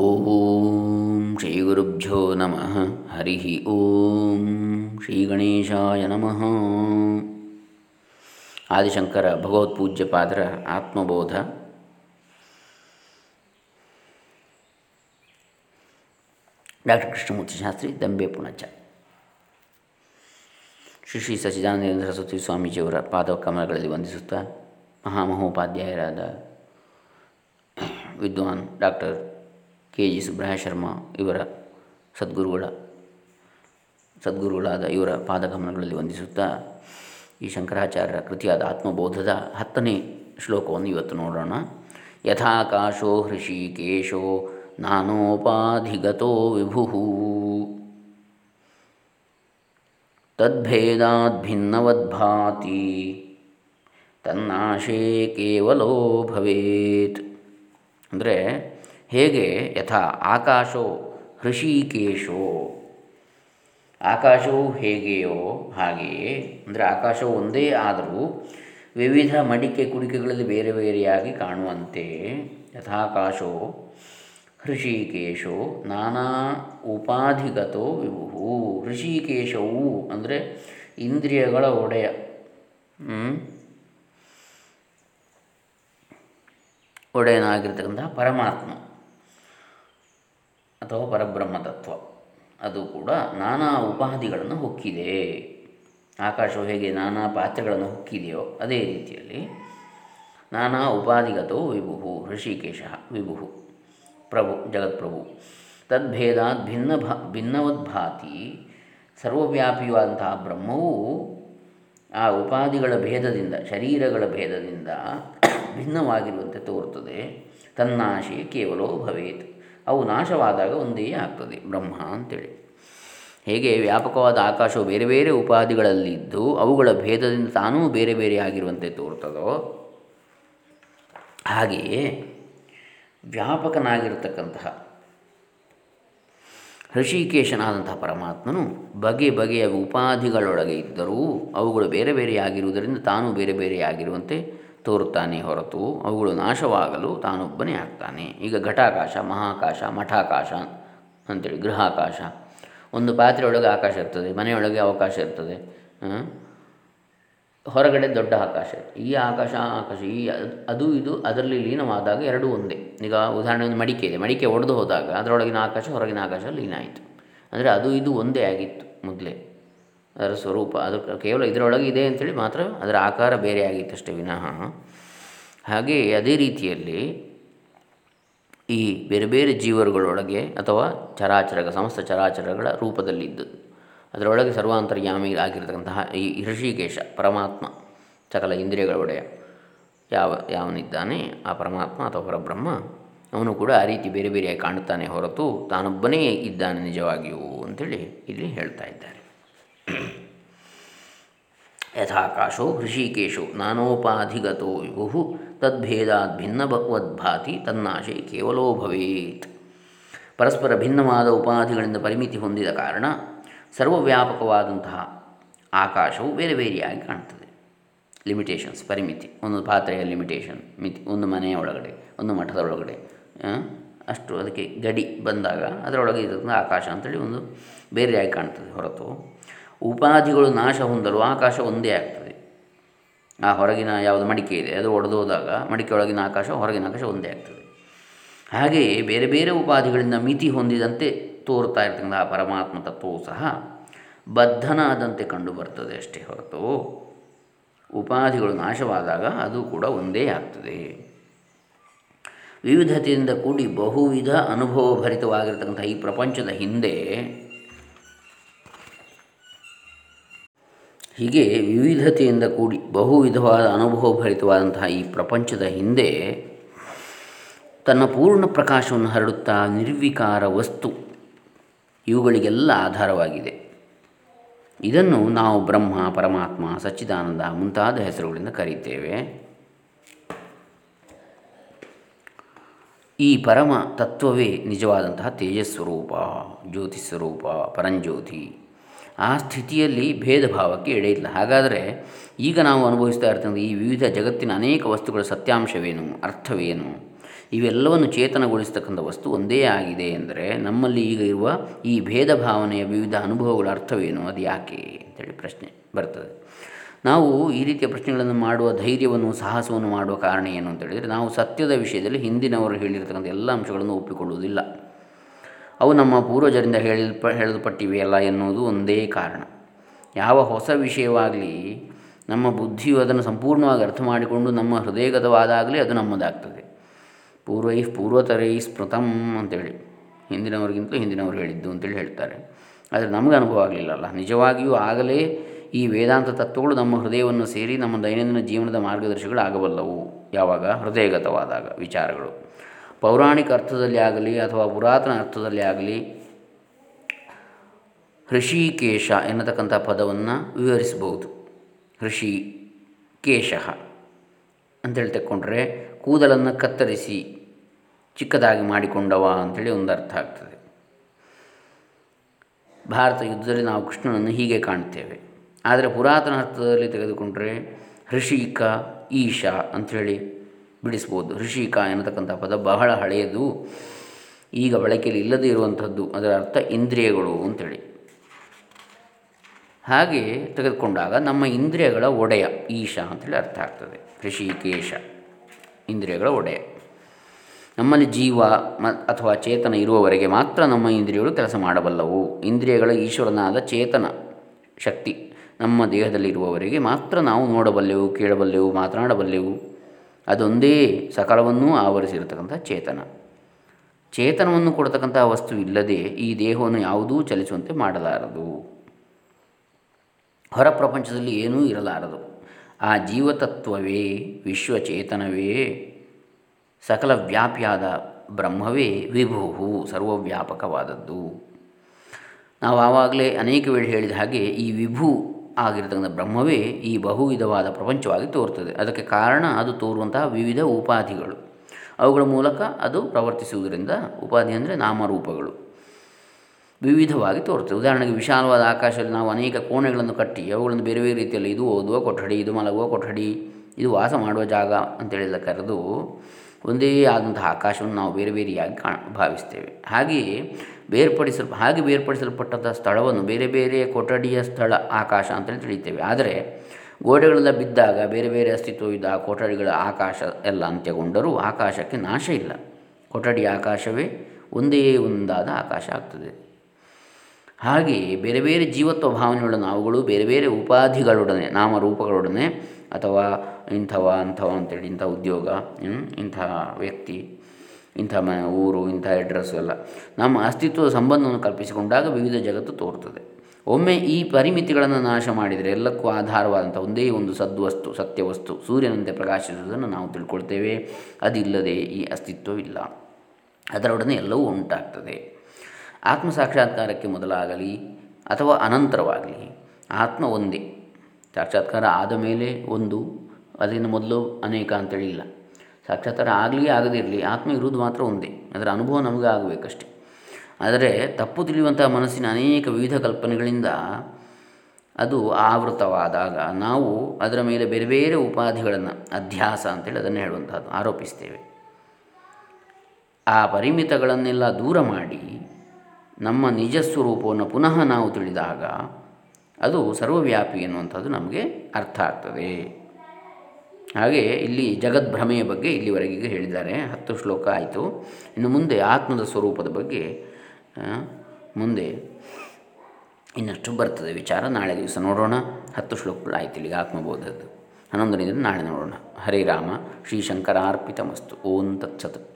ಓಂ ಶ್ರೀ ಗುರುಭ್ಯೋ ನಮಃ ಹರಿ ಓಂ ಶ್ರೀ ಗಣೇಶಾಯ ನಮಃ ಆದಿಶಂಕರ ಭಗವತ್ಪೂಜ್ಯಪಾದರ ಆತ್ಮಬೋಧ ಡಾಕ್ಟರ್ ಕೃಷ್ಣಮೂರ್ತಿ ಶಾಸ್ತ್ರಿ ದಂಬೆ ಪುಣಚ ಶ್ರೀ ಶ್ರೀ ಸಚ್ಚಿದಾನಂದ ಸರಸ್ವತಿ ಸ್ವಾಮೀಜಿಯವರ ಪಾದ ಕಮಲಗಳಲ್ಲಿ ವಂದಿಸುತ್ತಾ ಮಹಾಮಹೋಪಾಧ್ಯಾಯರಾದ ವಿದ್ವಾನ್ ಡಾಕ್ಟರ್ ಕೆ ಜಿ ಸುಬ್ರಹ ಶರ್ಮ ಇವರ ಸದ್ಗುರುಗಳ, ಸದ್ಗುರುಗಳಾದ ಇವರ ಪಾದಗಮನಗಳಲ್ಲಿ ವಂದಿಸುತ್ತಾ ಈ ಶಂಕರಾಚಾರ್ಯರ ಕೃತಿಯಾದ ಆತ್ಮಬೋಧದ ಹತ್ತನೇ ಶ್ಲೋಕವನ್ನು ಇವತ್ತು ನೋಡೋಣ. ಯಥಾಕಾಶೋ ಹೃಷಿಕೇಶೋ ನಾನೋಪಾಧಿಗತೋ ವಿಭು ತದ್ಭೇದಾದ್ಭಿನ್ನವದ್ಭಾತಿ, ತನ್ನಾಶೇ ಕೇವಲೋ ಭವೇತ್. ಅಂದರೆ ಹೇಗೆ ಯಥಾ ಆಕಾಶೋ ಹೃಷಿಕೇಶೋ? ಆಕಾಶವು ಹೇಗೆಯೋ ಹಾಗೆಯೇ, ಅಂದರೆ ಆಕಾಶವು ಒಂದೇ ಆದರೂ ವಿವಿಧ ಮಡಿಕೆ ಕುಡಿಕೆಗಳಲ್ಲಿ ಬೇರೆ ಬೇರೆಯಾಗಿ ಕಾಣುವಂತೆ. ಯಥಾಕಾಶೋ ಹೃಷಿಕೇಶೋ ನಾನಾ ಉಪಾಧಿಗತೋ ವಿಭು ಹೃಷಿಕೇಶವು ಅಂದರೆ ಇಂದ್ರಿಯಗಳ ಒಡೆಯ. ಒಡೆಯನಾಗಿರ್ತಕ್ಕಂತಹ ಪರಮಾತ್ಮ. ಅಥವಾ ಪರಬ್ರಹ್ಮ ತತ್ವ ಅದು ಕೂಡ ನಾನಾ ಉಪಾಧಿಗಳನ್ನು ಹೊಕ್ಕಿದೆ. ಆಕಾಶವು ಹೇಗೆ ನಾನಾ ಪಾತ್ರೆಗಳನ್ನು ಹೊಕ್ಕಿದೆಯೋ ಅದೇ ರೀತಿಯಲ್ಲಿ ನಾನಾ ಉಪಾಧಿಗತೋ ವಿಭು ಋಷಿಕೇಶ ವಿಭು ಪ್ರಭು, ಜಗತ್ಪ್ರಭು. ತದ್ಭೇದಾತ್ ಭಿನ್ನ ಭಾ, ಭಿನ್ನವದ್ಭಾತಿ ಸರ್ವವ್ಯಾಪಿಯಾದಂತಹ ಬ್ರಹ್ಮವು ಆ ಉಪಾಧಿಗಳ ಭೇದದಿಂದ, ಶರೀರಗಳ ಭೇದದಿಂದ ಭಿನ್ನವಾಗಿರುವಂತೆ ತೋರುತ್ತದೆ. ತನ್ನಾಶೆ ಕೇವಲೋ ಭವೇತ್. ಅವು ನಾಶವಾದಾಗ ಒಂದೇ ಆಗ್ತದೆ, ಬ್ರಹ್ಮ ಅಂತೇಳಿ. ಹೇಗೆ ವ್ಯಾಪಕವಾದ ಆಕಾಶವು ಬೇರೆ ಬೇರೆ ಉಪಾಧಿಗಳಲ್ಲಿದ್ದು ಅವುಗಳ ಭೇದದಿಂದ ತಾನೂ ಬೇರೆ ಬೇರೆ ಆಗಿರುವಂತೆ ತೋರ್ತದೋ ಹಾಗೆಯೇ ವ್ಯಾಪಕನಾಗಿರತಕ್ಕಂತಹ ಋಷಿಕೇಶನಾದಂತಹ ಪರಮಾತ್ಮನು ಬಗೆ ಬಗೆಯ ಉಪಾಧಿಗಳೊಳಗೆ ಇದ್ದರೂ ಅವುಗಳು ಬೇರೆ ಬೇರೆಯಾಗಿರುವುದರಿಂದ ತಾನೂ ಬೇರೆ ಬೇರೆಯಾಗಿರುವಂತೆ ತೋರುತ್ತಾನೆ ಹೊರತು ಅವುಗಳು ನಾಶವಾಗಲು ತಾನೊಬ್ಬನೇ ಆಗ್ತಾನೆ. ಈಗ ಘಟಾಕಾಶ, ಮಹಾಕಾಶ, ಮಠಾಕಾಶ ಅಂತೇಳಿ, ಗೃಹಾಕಾಶ. ಒಂದು ಪಾತ್ರೆಯೊಳಗೆ ಆಕಾಶ ಇರ್ತದೆ, ಮನೆಯೊಳಗೆ ಅವಕಾಶ ಇರ್ತದೆ. ಹೊರಗಡೆ ದೊಡ್ಡ ಆಕಾಶ ಈ ಆಕಾಶ ಆಕಾಶ, ಈ ಅದು ಇದು ಅದರಲ್ಲಿ ಲೀನವಾದಾಗ ಎರಡೂ ಒಂದೇ. ಈಗ ಉದಾಹರಣೆ ಒಂದು ಮಡಿಕೆ ಇದೆ. ಮಡಿಕೆ ಒಡೆದು ಹೋದಾಗ ಅದರೊಳಗಿನ ಆಕಾಶ ಹೊರಗಿನ ಆಕಾಶ ಲೀನ ಆಯಿತು. ಅಂದರೆ ಅದು ಇದು ಒಂದೇ ಆಗಿತ್ತು ಮೊದಲೇ. ಅದರ ಸ್ವರೂಪ. ಅದು ಕೇವಲ ಇದರೊಳಗೆ ಇದೆ ಅಂಥೇಳಿ ಮಾತ್ರ ಅದರ ಆಕಾರ ಬೇರೆ ಆಗಿತ್ತಷ್ಟೇ ವಿನಃ. ಹಾಗೆಯೇ ಅದೇ ರೀತಿಯಲ್ಲಿ ಈ ಬೇರೆ ಬೇರೆ ಜೀವರುಗಳೊಳಗೆ ಅಥವಾ ಚರಾಚರಗ, ಸಮಸ್ತ ಚರಾಚರಗಳ ರೂಪದಲ್ಲಿದ್ದು. ಅದರೊಳಗೆ ಸರ್ವಾಂತರ್ಯಾಮಿ ಆಗಿರತಕ್ಕಂತಹ ಈ ಹೃಷಿಕೇಶ, ಪರಮಾತ್ಮ, ಸಕಲ ಇಂದ್ರಿಯಗಳ ಒಡೆಯ ಯಾವ, ಯಾವನಿದ್ದಾನೆ, ಆ ಪರಮಾತ್ಮ ಅಥವಾ ಪರಬ್ರಹ್ಮ, ಅವನು ಕೂಡ ಆ ರೀತಿ ಬೇರೆ ಬೇರೆಯಾಗಿ ಕಾಣುತ್ತಾನೆ ಹೊರತು ತಾನೊಬ್ಬನೇ ಇದ್ದಾನೆ ನಿಜವಾಗಿಯೂ ಅಂಥೇಳಿ ಇಲ್ಲಿ ಹೇಳ್ತಾ ಇದ್ದಾರೆ. ಯಥಾಕಾಶೋ ಹೃಷಿಕೇಶೋ ನಾನೋಪಾಧಿಗತೋ ವಿಭು ತದ್ಭೇದಾತ್ ಭಿನ್ನವದ್ಭಾತಿ ತನ್ನಾಶೆ ಕೇವಲೋ ಭವೇತ್. ಪರಸ್ಪರ ಭಿನ್ನವಾದ ಉಪಾಧಿಗಳಿಂದ ಪರಿಮಿತಿ ಹೊಂದಿದ ಕಾರಣ ಸರ್ವವ್ಯಾಪಕವಾದಂತಹ ಆಕಾಶವು ಬೇರೆ ಬೇರೆಯಾಗಿ ಕಾಣ್ತದೆ. ಲಿಮಿಟೇಷನ್ಸ್, ಪರಿಮಿತಿ. ಒಂದು ಪಾತ್ರೆಯ ಲಿಮಿಟೇಷನ್, ಮಿತಿ. ಒಂದು ಮನೆಯ ಒಳಗಡೆ, ಒಂದು ಮಠದ ಒಳಗಡೆ. ಅಷ್ಟು ಅದಕ್ಕೆ ಗಡಿ ಬಂದಾಗ ಅದರೊಳಗೆ ಇರೋದ್ರಿಂದ ಆಕಾಶ ಅಂತೇಳಿ ಒಂದು ಬೇರೆಯಾಗಿ ಕಾಣ್ತದೆ ಹೊರತು. ಉಪಾಧಿಗಳು ನಾಶ ಹೊಂದಲು ಆಕಾಶ ಒಂದೇ ಆಗ್ತದೆ. ಆ ಹೊರಗಿನ ಯಾವುದು ಮಡಿಕೆ ಇದೆ, ಅದು ಒಡೆದು ಹೋದಾಗ ಮಡಿಕೆಯೊಳಗಿನ ಆಕಾಶ, ಹೊರಗಿನ ಆಕಾಶ ಒಂದೇ ಆಗ್ತದೆ. ಹಾಗೆಯೇ ಬೇರೆ ಬೇರೆ ಉಪಾಧಿಗಳಿಂದ ಮಿತಿ ಹೊಂದಿದಂತೆ ತೋರ್ತಾ ಇರ್ತಕ್ಕಂಥ ಆ ಪರಮಾತ್ಮ ತತ್ವವು ಸಹ ಬದ್ಧನಾದಂತೆ ಕಂಡು ಬರ್ತದೆ ಅಷ್ಟೇ ಹೊರತು. ಉಪಾಧಿಗಳು ನಾಶವಾದಾಗ ಅದು ಕೂಡ ಒಂದೇ ಆಗ್ತದೆ. ವಿವಿಧತೆಯಿಂದ ಕೂಡಿ ಬಹುವಿಧ ಅನುಭವ ಭರಿತವಾಗಿರ್ತಕ್ಕಂಥ ಈ ಪ್ರಪಂಚದ ಹಿಂದೆ ಹೀಗೆ ವಿವಿಧತೆಯಿಂದ ಕೂಡಿ ಬಹು ವಿಧವಾದ ಅನುಭವ ಭರಿತವಾದಂತಹ ಈ ಪ್ರಪಂಚದ ಹಿಂದೆ ತನ್ನ ಪೂರ್ಣ ಪ್ರಕಾಶವನ್ನು ಹರಡುತ್ತಾ ನಿರ್ವಿಕಾರ ವಸ್ತು ಇವುಗಳಿಗೆಲ್ಲ ಆಧಾರವಾಗಿದೆ. ಇದನ್ನು ನಾವು ಬ್ರಹ್ಮ, ಪರಮಾತ್ಮ, ಸಚ್ಚಿದಾನಂದ ಮುಂತಾದ ಹೆಸರುಗಳಿಂದ ಕರೀತೇವೆ. ಈ ಪರಮ ತತ್ವವೇ ನಿಜವಾದಂತಹ ತೇಜಸ್ವರೂಪ, ಜ್ಯೋತಿಸ್ವರೂಪ, ಪರಂಜ್ಯೋತಿ. ಆ ಸ್ಥಿತಿಯಲ್ಲಿ ಭೇದ ಭಾವಕ್ಕೆ ಎಡೆಯಿಲ್ಲ. ಹಾಗಾದರೆ ಈಗ ನಾವು ಅನುಭವಿಸ್ತಾ ಇರ್ತಕ್ಕಂಥ ಈ ವಿವಿಧ ಜಗತ್ತಿನ ಅನೇಕ ವಸ್ತುಗಳ ಸತ್ಯಾಂಶವೇನು, ಅರ್ಥವೇನು? ಇವೆಲ್ಲವನ್ನು ಚೇತನಗೊಳಿಸ್ತಕ್ಕಂಥ ವಸ್ತು ಒಂದೇ ಆಗಿದೆ ಎಂದರೆ ನಮ್ಮಲ್ಲಿ ಈಗ ಇರುವ ಈ ಭೇದ ಭಾವನೆಯ ವಿವಿಧ ಅನುಭವಗಳ ಅರ್ಥವೇನು? ಅದು ಯಾಕೆ ಅಂತೇಳಿ ಪ್ರಶ್ನೆ ಬರ್ತದೆ. ನಾವು ಈ ರೀತಿಯ ಪ್ರಶ್ನೆಗಳನ್ನು ಮಾಡುವ ಧೈರ್ಯವನ್ನು ಸಾಹಸವನ್ನು ಮಾಡುವ ಕಾರಣ ಏನು ಅಂತ ಹೇಳಿದರೆ ನಾವು ಸತ್ಯದ ವಿಷಯದಲ್ಲಿ ಹಿಂದಿನವರು ಹೇಳಿರ್ತಕ್ಕಂಥ ಎಲ್ಲ ಅಂಶಗಳನ್ನು ಒಪ್ಪಿಕೊಳ್ಳುವುದಿಲ್ಲ. ಅವು ನಮ್ಮ ಪೂರ್ವಜರಿಂದ ಹೇಳಲ್ಪ, ಹೇಳಲ್ಪಟ್ಟಿವೆಯಲ್ಲ ಎನ್ನುವುದು ಒಂದೇ ಕಾರಣ. ಯಾವ ಹೊಸ ವಿಷಯವಾಗಲಿ ನಮ್ಮ ಬುದ್ಧಿಯು ಅದನ್ನು ಸಂಪೂರ್ಣವಾಗಿ ಅರ್ಥ ಮಾಡಿಕೊಂಡು ನಮ್ಮ ಹೃದಯಗತವಾದಾಗಲಿ ಅದು ನಮ್ಮದಾಗ್ತದೆ. ಪೂರ್ವೈ ಪೂರ್ವತರೈ ಸ್ಮೃತಂ ಅಂತೇಳಿ. ಹಿಂದಿನವರಿಗಿಂತಲೂ ಹಿಂದಿನವರು ಹೇಳಿದ್ದು ಅಂತೇಳಿ ಹೇಳ್ತಾರೆ. ಆದರೆ ನಮಗೆ ಅನುಭವ ಆಗಲಿಲ್ಲಲ್ಲ. ನಿಜವಾಗಿಯೂ ಆಗಲೇ ಈ ವೇದಾಂತ ತತ್ವಗಳು ನಮ್ಮ ಹೃದಯವನ್ನು ಸೇರಿ ನಮ್ಮ ದೈನಂದಿನ ಜೀವನದ ಮಾರ್ಗದರ್ಶಿಗಳು ಆಗಬಲ್ಲವು ಯಾವಾಗ? ಹೃದಯಗತವಾದಾಗ. ವಿಚಾರಗಳು. ಪೌರಾಣಿಕ ಅರ್ಥದಲ್ಲಿ ಆಗಲಿ ಅಥವಾ ಪುರಾತನ ಅರ್ಥದಲ್ಲಿ ಆಗಲಿ ಹೃಷಿಕೇಶ ಎನ್ನತಕ್ಕಂಥ ಪದವನ್ನು ವಿವರಿಸಬಹುದು. ಋಷಿ ಕೇಶ ಅಂತೇಳಿ ತಕ್ಕೊಂಡ್ರೆ ಕೂದಲನ್ನು ಕತ್ತರಿಸಿ ಚಿಕ್ಕದಾಗಿ ಮಾಡಿಕೊಂಡವ ಅಂಥೇಳಿ ಒಂದು ಅರ್ಥ ಆಗ್ತದೆ. ಭಾರತ ಯುದ್ಧದಲ್ಲಿ ನಾವು ಕೃಷ್ಣನನ್ನು ಹೀಗೆ ಕಾಣ್ತೇವೆ. ಆದರೆ ಪುರಾತನ ಅರ್ಥದಲ್ಲಿ ತೆಗೆದುಕೊಂಡ್ರೆ ಹೃಷಿಕ ಈಶ ಅಂಥೇಳಿ ಬಿಡಿಸ್ಬೋದು. ಹೃಷಿಕ ಎನ್ನತಕ್ಕಂಥ ಪದ ಬಹಳ ಹಳೆಯದು. ಈಗ ಬಳಕೆಯಲ್ಲಿ ಇಲ್ಲದೇ ಇರುವಂಥದ್ದು. ಅದರ ಅರ್ಥ ಇಂದ್ರಿಯಗಳು ಅಂತೇಳಿ. ಹಾಗೆ ತೆಗೆದುಕೊಂಡಾಗ ನಮ್ಮ ಇಂದ್ರಿಯಗಳ ಒಡೆಯ ಈಶ ಅಂತೇಳಿ ಅರ್ಥ ಆಗ್ತದೆ. ಋಷಿಕೇಶ, ಇಂದ್ರಿಯಗಳ ಒಡೆಯ. ನಮ್ಮಲ್ಲಿ ಜೀವ ಮ ಅಥವಾ ಚೇತನ ಇರುವವರೆಗೆ ಮಾತ್ರ ನಮ್ಮ ಇಂದ್ರಿಯಗಳು ಕೆಲಸ ಮಾಡಬಲ್ಲವು. ಇಂದ್ರಿಯಗಳ ಈಶ್ವರನಾದ ಚೇತನ ಶಕ್ತಿ ನಮ್ಮ ದೇಹದಲ್ಲಿರುವವರೆಗೆ ಮಾತ್ರ ನಾವು ನೋಡಬಲ್ಲೆವು, ಕೇಳಬಲ್ಲೆವು, ಮಾತನಾಡಬಲ್ಲೆವು. ಅದೊಂದೇ ಸಕಲವನ್ನೂ ಆವರಿಸಿರತಕ್ಕಂಥ ಚೇತನ. ಚೇತನವನ್ನು ಕೊಡತಕ್ಕಂಥ ವಸ್ತು ಇಲ್ಲದೆ ಈ ದೇಹವನ್ನು ಯಾವುದೂ ಚಲಿಸುವಂತೆ ಮಾಡಲಾರದು. ಹೊರ ಪ್ರಪಂಚದಲ್ಲಿ ಏನೂ ಇರಲಾರದು. ಆ ಜೀವತತ್ವವೇ, ವಿಶ್ವಚೇತನವೇ, ಸಕಲ ವ್ಯಾಪಿಯಾದ ಬ್ರಹ್ಮವೇ ವಿಭುಹು ಸರ್ವವ್ಯಾಪಕವಾದದ್ದು. ನಾವು ಆವಾಗಲೇ ಅನೇಕ ವೇಳೆ ಹೇಳಿದ ಹಾಗೆ ಈ ವಿಭು ಆಗಿರತಕ್ಕಂಥ ಬ್ರಹ್ಮವೇ ಈ ಬಹುವಿಧವಾದ ಪ್ರಪಂಚವಾಗಿ ತೋರುತ್ತದೆ. ಅದಕ್ಕೆ ಕಾರಣ ಅದು ತೋರುವಂತಹ ವಿವಿಧ ಉಪಾಧಿಗಳು. ಅವುಗಳ ಮೂಲಕ ಅದು ಪ್ರವರ್ತಿಸುವುದರಿಂದ ಉಪಾಧಿ ಅಂದರೆ ನಾಮರೂಪಗಳು. ವಿವಿಧವಾಗಿ ತೋರುತ್ತದೆ. ಉದಾಹರಣೆಗೆ ವಿಶಾಲವಾದ ಆಕಾಶದಲ್ಲಿ ನಾವು ಅನೇಕ ಕೋಣೆಗಳನ್ನು ಕಟ್ಟಿ, ಅವುಗಳನ್ನು ಬೇರೆ ಬೇರೆ ರೀತಿಯಲ್ಲಿ ಇದು ಓದುವ ಕೊಠಡಿ, ಇದು ಮಲಗುವ ಕೊಠಡಿ, ಇದು ವಾಸ ಮಾಡುವ ಜಾಗ ಅಂತೇಳಿದ ಕರೆದು ಒಂದೇ ಆದಂತಹ ಆಕಾಶವನ್ನು ನಾವು ಬೇರೆ ಬೇರೆಯಾಗಿ ಕಾಣ, ಭಾವಿಸ್ತೇವೆ. ಹಾಗೆಯೇ ಬೇರ್ಪಡಿಸಲ್, ಹಾಗೆ ಬೇರ್ಪಡಿಸಲ್ಪಟ್ಟಂಥ ಸ್ಥಳವನ್ನು ಬೇರೆ ಬೇರೆ ಕೊಠಡಿಯ ಸ್ಥಳ ಆಕಾಶ ಅಂತೇಳಿ ತಿಳಿತೇವೆ ಆದರೆ ಗೋಡೆಗಳೆಲ್ಲ ಬಿದ್ದಾಗ, ಬೇರೆ ಬೇರೆ ಅಸ್ತಿತ್ವವಿದ್ದ ಆ ಕೊಠಡಿಗಳ ಆಕಾಶ ಎಲ್ಲ ಅಂತ್ಯಗೊಂಡರೂ ಆಕಾಶಕ್ಕೆ ನಾಶ ಇಲ್ಲ. ಕೊಠಡಿ ಆಕಾಶವೇ ಒಂದೇ ಒಂದಾದ ಆಕಾಶ ಆಗ್ತದೆ. ಹಾಗೆಯೇ ಬೇರೆ ಬೇರೆ ಜೀವತ್ವ ಭಾವನೆಯುಳ್ಳ ನಾವುಗಳು ಬೇರೆ ಬೇರೆ ಉಪಾಧಿಗಳೊಡನೆ, ನಾಮರೂಪಗಳೊಡನೆ ಅಥವಾ ಇಂಥವ, ಅಂಥವ ಅಂತೇಳಿ ಇಂಥ ಉದ್ಯೋಗ ಇಂಥ ವ್ಯಕ್ತಿ, ಇಂಥ ಮ, ಊರು, ಇಂಥ ಅಡ್ರೆಸ್ಸು ಎಲ್ಲ. ನಮ್ಮ ಅಸ್ತಿತ್ವದ ಸಂಬಂಧವನ್ನು ಕಲ್ಪಿಸಿಕೊಂಡಾಗ ವಿವಿಧ ಜಗತ್ತು ತೋರ್ತದೆ ಒಮ್ಮೆ ಈ ಪರಿಮಿತಿಗಳನ್ನು ನಾಶ ಮಾಡಿದರೆ ಎಲ್ಲಕ್ಕೂ ಆಧಾರವಾದಂಥ ಒಂದೇ ಒಂದು ಸದ್ವಸ್ತು, ಸತ್ಯವಸ್ತು, ಸೂರ್ಯನಂತೆ ಪ್ರಕಾಶಿಸುವುದನ್ನು ನಾವು ತಿಳ್ಕೊಳ್ತೇವೆ. ಅದಿಲ್ಲದೆ ಈ ಅಸ್ತಿತ್ವವಿಲ್ಲ. ಅದರೊಡನೆ ಎಲ್ಲವೂ ಉಂಟಾಗ್ತದೆ. ಆತ್ಮ ಸಾಕ್ಷಾತ್ಕಾರಕ್ಕೆ ಮೊದಲಾಗಲಿ ಅಥವಾ ಅನಂತರವಾಗಲಿ, ಆತ್ಮ ಒಂದೇ. ಸಾಕ್ಷಾತ್ಕಾರ ಆದ ಮೇಲೆ ಒಂದು ಅದರಿಂದ ಮೊದಲು ಅನೇಕ ಅಂತೇಳಿ ಇಲ್ಲ. ಸಾಕ್ಷಾತ್ಕಾರ ಆಗಲಿ ಆಗದಿರಲಿ ಆತ್ಮ ಇರುವುದು ಮಾತ್ರ ಒಂದೇ, ಅದರ ಅನುಭವ ನಮಗೆ ಆಗಬೇಕಷ್ಟೆ. ಆದರೆ ತಪ್ಪು ತಿಳಿಯುವಂತಹ ಮನಸ್ಸಿನ ಅನೇಕ ವಿವಿಧ ಕಲ್ಪನೆಗಳಿಂದ ಅದು ಆವೃತವಾದಾಗ ನಾವು ಅದರ ಮೇಲೆ ಬೇರೆ ಬೇರೆ ಉಪಾಧಿಗಳನ್ನು, ಅಧ್ಯಾಸ ಅಂತೇಳಿ ಅದನ್ನು ಹೇಳುವಂಥದ್ದು ಆರೋಪಿಸ್ತೇವೆ. ಆ ಪರಿಮಿತಗಳನ್ನೆಲ್ಲ ದೂರ ಮಾಡಿ ನಮ್ಮ ನಿಜ ಸ್ವರೂಪವನ್ನು ಪುನಃ ನಾವು ತಿಳಿದಾಗ ಅದು ಸರ್ವವ್ಯಾಪಿ ಎನ್ನುವಂಥದ್ದು ನಮಗೆ ಅರ್ಥ ಆಗ್ತದೆ. ಹಾಗೆ ಇಲ್ಲಿ ಜಗದ್ಭ್ರಮೆಯ ಬಗ್ಗೆ ಇಲ್ಲಿವರೆಗೆ ಹೇಳಿದ್ದಾರೆ. ಹತ್ತು ಶ್ಲೋಕ ಆಯಿತು. ಇನ್ನು ಮುಂದೆ ಆತ್ಮದ ಸ್ವರೂಪದ ಬಗ್ಗೆ ಮುಂದೆ ಇನ್ನಷ್ಟು ಬರ್ತದೆ ವಿಚಾರ. ನಾಳೆ ದಿವಸ ನೋಡೋಣ. ಹತ್ತು ಶ್ಲೋಕಗಳು ಆಯಿತು ಇಲ್ಲಿಗೆ ಆತ್ಮಬೋಧದ್ದು. ಹನ್ನೊಂದನೇ ದಿನ ನಾಳೆ ನೋಡೋಣ. ಹರೇ ರಾಮ. ಶ್ರೀ ಶಂಕರಾರ್ಪಿತಮಸ್ತು. ಓಂ ತತ್ಸತ್.